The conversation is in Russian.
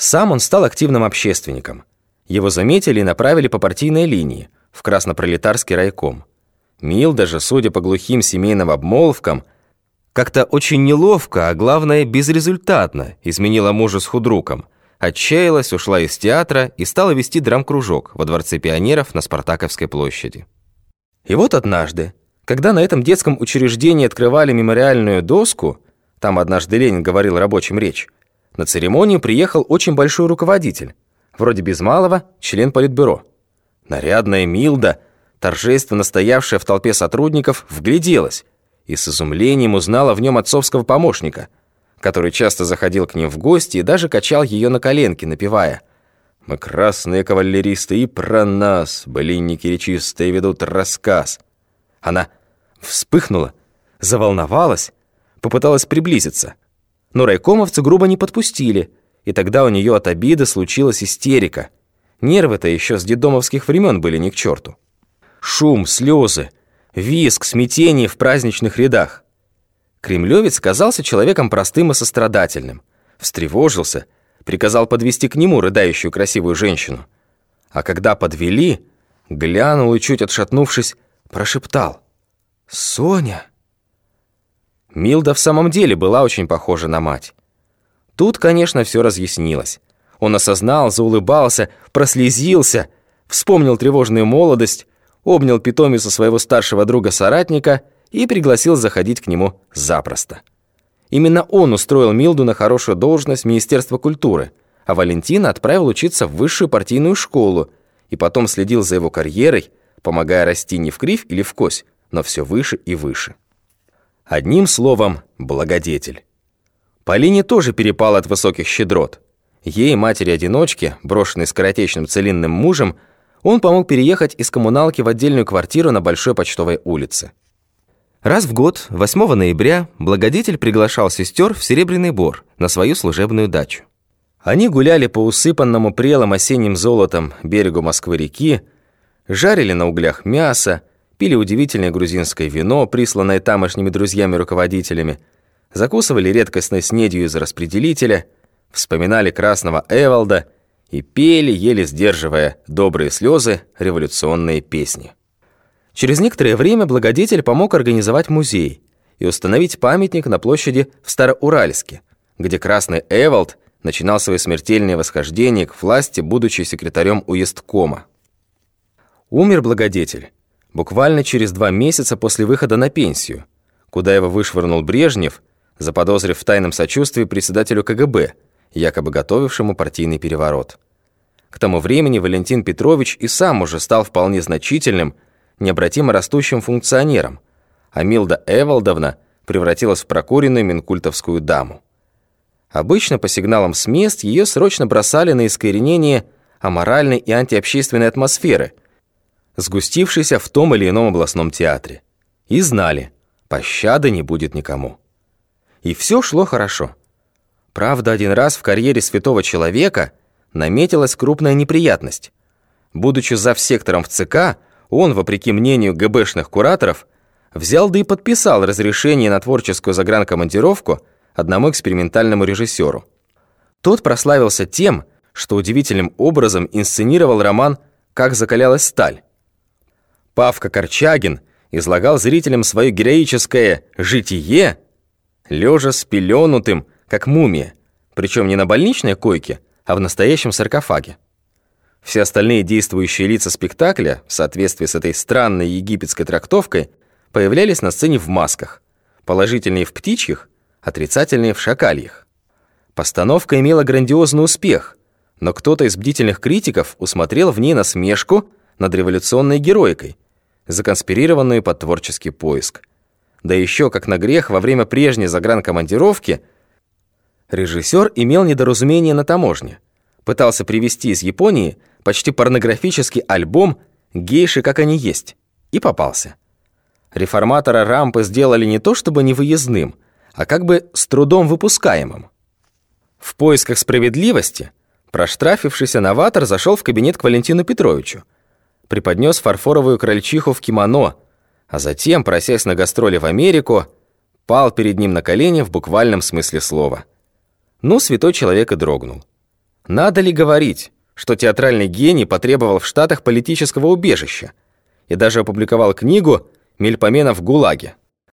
Сам он стал активным общественником. Его заметили и направили по партийной линии, в краснопролетарский райком. Мил даже, судя по глухим семейным обмолвкам, как-то очень неловко, а главное, безрезультатно изменила мужа с худруком. Отчаялась, ушла из театра и стала вести драм-кружок во Дворце пионеров на Спартаковской площади. И вот однажды, когда на этом детском учреждении открывали мемориальную доску, там однажды Ленин говорил рабочим речь, на церемонию приехал очень большой руководитель, вроде без малого член политбюро. Нарядная Милда, торжественно стоявшая в толпе сотрудников, вгляделась и с изумлением узнала в нем отцовского помощника, который часто заходил к ним в гости и даже качал ее на коленке, напевая «Мы красные кавалеристы и про нас, былинники речистые, ведут рассказ». Она вспыхнула, заволновалась, попыталась приблизиться, но райкомовцы грубо не подпустили, и тогда у нее от обиды случилась истерика. Нервы-то еще с дедомовских времен были не к черту. Шум, слезы, виск, смятение в праздничных рядах. Кремлевец казался человеком простым и сострадательным. Встревожился, приказал подвести к нему рыдающую красивую женщину. А когда подвели, глянул и, чуть отшатнувшись, прошептал. «Соня!» Милда в самом деле была очень похожа на мать. Тут, конечно, все разъяснилось. Он осознал, заулыбался, прослезился, вспомнил тревожную молодость, обнял питомицу своего старшего друга-соратника и пригласил заходить к нему запросто. Именно он устроил Милду на хорошую должность в Министерство культуры, а Валентина отправил учиться в высшую партийную школу и потом следил за его карьерой, помогая расти не в кривь или в кось, но все выше и выше. Одним словом, благодетель. Полине тоже перепал от высоких щедрот. Ей, матери-одиночки, брошенной скоротечным целинным мужем, он помог переехать из коммуналки в отдельную квартиру на Большой почтовой улице. Раз в год, 8 ноября, благодетель приглашал сестер в Серебряный Бор на свою служебную дачу. Они гуляли по усыпанному прелым осенним золотом берегу Москвы-реки, жарили на углях мясо, пили удивительное грузинское вино, присланное тамошними друзьями-руководителями, закусывали редкостной снедью из распределителя, вспоминали красного Эвалда – и пели, еле сдерживая добрые слезы, революционные песни. Через некоторое время благодетель помог организовать музей и установить памятник на площади в Староуральске, где Красный Эвалд начинал свое смертельное восхождение к власти, будучи секретарем уездкома. Умер благодетель буквально через два месяца после выхода на пенсию, куда его вышвырнул Брежнев, заподозрив в тайном сочувствии председателю КГБ – якобы готовившему партийный переворот. К тому времени Валентин Петрович и сам уже стал вполне значительным, необратимо растущим функционером, а Милда Эвалдовна превратилась в прокуренную минкультовскую даму. Обычно по сигналам с мест ее срочно бросали на искоренение аморальной и антиобщественной атмосферы, сгустившейся в том или ином областном театре. И знали, пощады не будет никому. И все шло хорошо. Правда, один раз в карьере святого человека наметилась крупная неприятность. Будучи завсектором в ЦК, он, вопреки мнению ГБшных кураторов, взял да и подписал разрешение на творческую загранкомандировку одному экспериментальному режиссеру. Тот прославился тем, что удивительным образом инсценировал роман «Как закалялась сталь». Павка Корчагин излагал зрителям свое героическое «житие», лежа с пеленутым, как мумия, причем не на больничной койке, а в настоящем саркофаге. Все остальные действующие лица спектакля, в соответствии с этой странной египетской трактовкой, появлялись на сцене в масках, положительные в птичьих, отрицательные в шакальях. Постановка имела грандиозный успех, но кто-то из бдительных критиков усмотрел в ней насмешку над революционной героикой, законспирированную под творческий поиск. Да еще, как на грех, во время прежней загранкомандировки – Режиссер имел недоразумение на таможне. Пытался привезти из Японии почти порнографический альбом «Гейши, как они есть» и попался. Реформатора рампы сделали не то чтобы невыездным, а как бы с трудом выпускаемым. В поисках справедливости проштрафившийся новатор зашел в кабинет к Валентину Петровичу, преподнес фарфоровую крольчиху в кимоно, а затем, просясь на гастроли в Америку, пал перед ним на колени в буквальном смысле слова – ну, святой человек и дрогнул. Надо ли говорить, что театральный гений потребовал в Штатах политического убежища и даже опубликовал книгу «Мельпомена в ГУЛАГе».